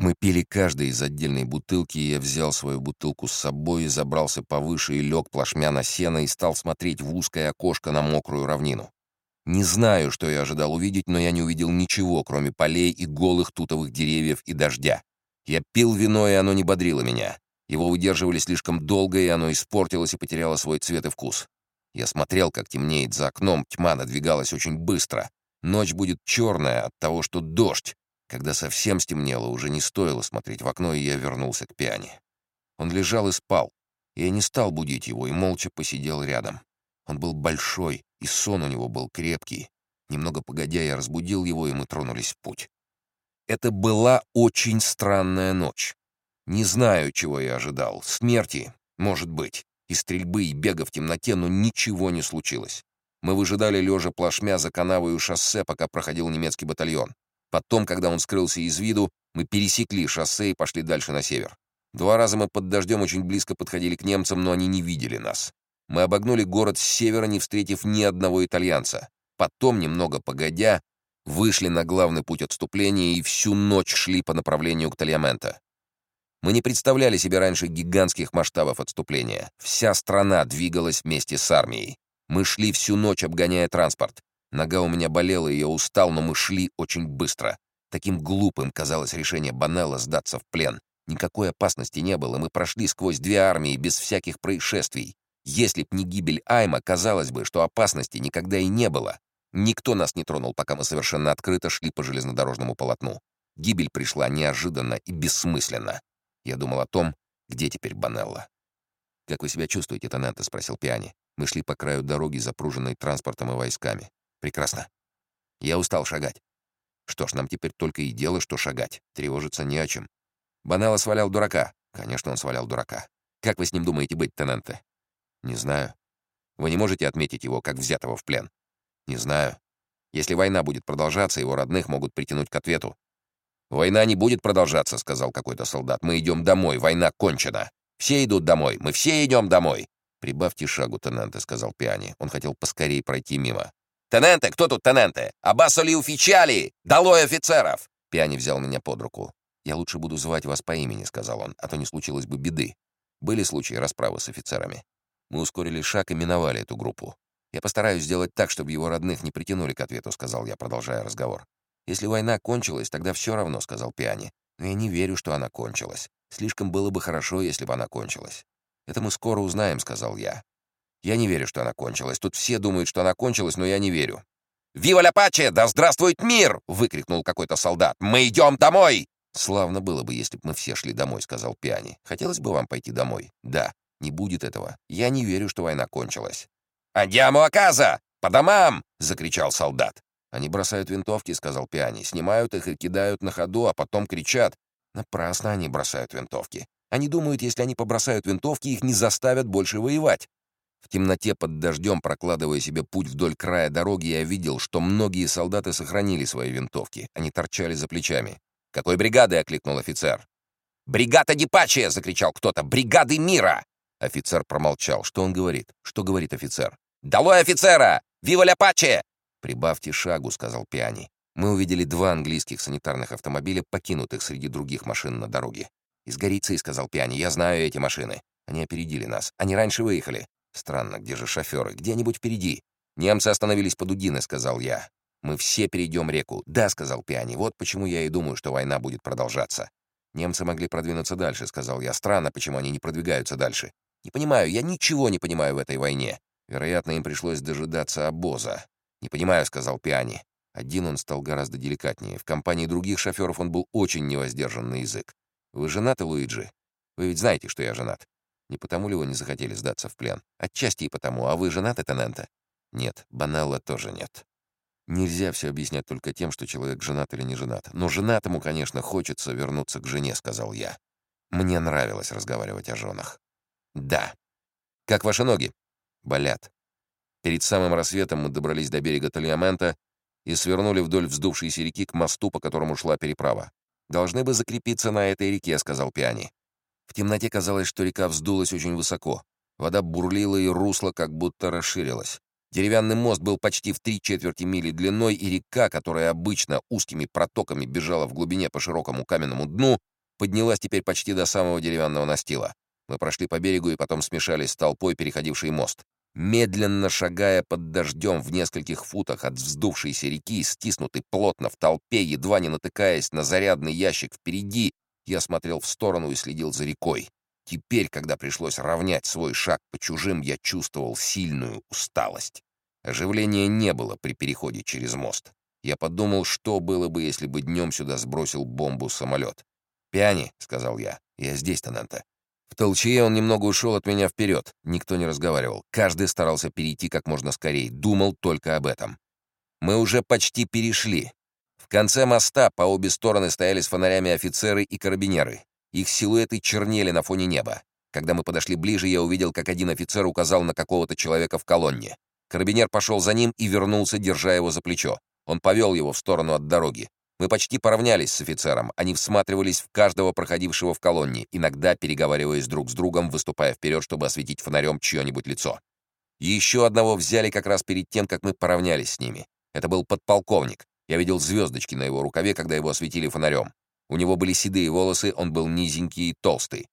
Мы пили каждый из отдельной бутылки, и я взял свою бутылку с собой, забрался повыше и лег плашмя на сено и стал смотреть в узкое окошко на мокрую равнину. Не знаю, что я ожидал увидеть, но я не увидел ничего, кроме полей и голых тутовых деревьев и дождя. Я пил вино, и оно не бодрило меня. Его выдерживали слишком долго, и оно испортилось и потеряло свой цвет и вкус. Я смотрел, как темнеет за окном, тьма надвигалась очень быстро. Ночь будет черная от того, что дождь. Когда совсем стемнело, уже не стоило смотреть в окно, и я вернулся к пиане. Он лежал и спал. Я не стал будить его и молча посидел рядом. Он был большой, и сон у него был крепкий. Немного погодя, я разбудил его, и мы тронулись в путь. Это была очень странная ночь. Не знаю, чего я ожидал. Смерти, может быть, и стрельбы, и бега в темноте, но ничего не случилось. Мы выжидали лежа плашмя за канавою шоссе, пока проходил немецкий батальон. Потом, когда он скрылся из виду, мы пересекли шоссе и пошли дальше на север. Два раза мы под дождем очень близко подходили к немцам, но они не видели нас. Мы обогнули город с севера, не встретив ни одного итальянца. Потом, немного погодя, вышли на главный путь отступления и всю ночь шли по направлению к Тальяменто. Мы не представляли себе раньше гигантских масштабов отступления. Вся страна двигалась вместе с армией. Мы шли всю ночь, обгоняя транспорт. Нога у меня болела, и я устал, но мы шли очень быстро. Таким глупым казалось решение Банелла сдаться в плен. Никакой опасности не было, мы прошли сквозь две армии без всяких происшествий. Если б не гибель Айма, казалось бы, что опасности никогда и не было. Никто нас не тронул, пока мы совершенно открыто шли по железнодорожному полотну. Гибель пришла неожиданно и бессмысленно. Я думал о том, где теперь Банелла. «Как вы себя чувствуете, Тонанте?» — спросил Пиани. Мы шли по краю дороги, запруженной транспортом и войсками. «Прекрасно. Я устал шагать. Что ж, нам теперь только и дело, что шагать. Тревожиться не о чем. Банелла свалял дурака. Конечно, он свалял дурака. Как вы с ним думаете быть, Тененте? Не знаю. Вы не можете отметить его, как взятого в плен? Не знаю. Если война будет продолжаться, его родных могут притянуть к ответу. «Война не будет продолжаться», — сказал какой-то солдат. «Мы идем домой, война кончена. Все идут домой, мы все идем домой». «Прибавьте шагу, Тененте», — сказал Пиани. Он хотел поскорее пройти мимо. «Тененте, кто тут Тененте? Аббасоли уфичали! Долой офицеров!» Пиани взял меня под руку. «Я лучше буду звать вас по имени», — сказал он, «а то не случилось бы беды. Были случаи расправы с офицерами. Мы ускорили шаг и миновали эту группу. «Я постараюсь сделать так, чтобы его родных не притянули к ответу», — сказал я, продолжая разговор. «Если война кончилась, тогда все равно», — сказал Пиани. «Но я не верю, что она кончилась. Слишком было бы хорошо, если бы она кончилась». «Это мы скоро узнаем», — сказал я. «Я не верю, что она кончилась. Тут все думают, что она кончилась, но я не верю». «Вива ля! Да здравствует мир!» — выкрикнул какой-то солдат. «Мы идем домой!» «Славно было бы, если бы мы все шли домой», — сказал Пиани. «Хотелось бы вам пойти домой?» «Да». Не будет этого. Я не верю, что война кончилась. «Андиаму Аказа! По домам!» — закричал солдат. «Они бросают винтовки», — сказал Пиани. «Снимают их и кидают на ходу, а потом кричат. Напрасно они бросают винтовки. Они думают, если они побросают винтовки, их не заставят больше воевать». В темноте под дождем, прокладывая себе путь вдоль края дороги, я видел, что многие солдаты сохранили свои винтовки. Они торчали за плечами. «Какой бригады?» — окликнул офицер. «Бригада Дипачи!» — закричал кто-то. «Бригады мира!» Офицер промолчал. Что он говорит? Что говорит офицер? «Долой офицера! Вива ля паче!» «Прибавьте шагу», — сказал Пиани. Мы увидели два английских санитарных автомобиля, покинутых среди других машин на дороге. «Из Горицы», — сказал Пиани, — «я знаю эти машины. Они опередили нас. Они раньше выехали. Странно, где же шоферы? Где-нибудь впереди». «Немцы остановились под Удиной», — сказал я. «Мы все перейдем реку». «Да», — сказал Пиани, — «вот почему я и думаю, что война будет продолжаться». «Немцы могли продвинуться дальше», — сказал я. «Странно, почему они не продвигаются дальше. Не понимаю, я ничего не понимаю в этой войне. Вероятно, им пришлось дожидаться обоза. Не понимаю, сказал Пиани. Один он стал гораздо деликатнее. В компании других шоферов он был очень невоздержан на язык. Вы женаты, Луиджи? Вы ведь знаете, что я женат. Не потому ли вы не захотели сдаться в плен? Отчасти и потому. А вы женаты, Тененте? Нет, Банелла тоже нет. Нельзя все объяснять только тем, что человек женат или не женат. Но женатому, конечно, хочется вернуться к жене, сказал я. Мне нравилось разговаривать о женах. Да. Как ваши ноги? Болят. Перед самым рассветом мы добрались до берега Тальямента и свернули вдоль вздувшейся реки к мосту, по которому шла переправа. «Должны бы закрепиться на этой реке», — сказал Пиани. В темноте казалось, что река вздулась очень высоко. Вода бурлила, и русло как будто расширилось. Деревянный мост был почти в три четверти мили длиной, и река, которая обычно узкими протоками бежала в глубине по широкому каменному дну, поднялась теперь почти до самого деревянного настила. Мы прошли по берегу и потом смешались с толпой, переходившей мост. Медленно шагая под дождем в нескольких футах от вздувшейся реки, стиснутый плотно в толпе, едва не натыкаясь на зарядный ящик впереди, я смотрел в сторону и следил за рекой. Теперь, когда пришлось равнять свой шаг по чужим, я чувствовал сильную усталость. Оживления не было при переходе через мост. Я подумал, что было бы, если бы днем сюда сбросил бомбу самолет. «Пиани», — сказал я, — «я здесь, Тенанте». В толчее он немного ушел от меня вперед. Никто не разговаривал. Каждый старался перейти как можно скорее. Думал только об этом. Мы уже почти перешли. Конце моста по обе стороны стояли с фонарями офицеры и карабинеры. Их силуэты чернели на фоне неба. Когда мы подошли ближе, я увидел, как один офицер указал на какого-то человека в колонне. Карабинер пошел за ним и вернулся, держа его за плечо. Он повел его в сторону от дороги. Мы почти поравнялись с офицером. Они всматривались в каждого проходившего в колонне, иногда переговариваясь друг с другом, выступая вперед, чтобы осветить фонарем чье-нибудь лицо. Еще одного взяли как раз перед тем, как мы поравнялись с ними. Это был подполковник. Я видел звездочки на его рукаве, когда его осветили фонарем. У него были седые волосы, он был низенький и толстый.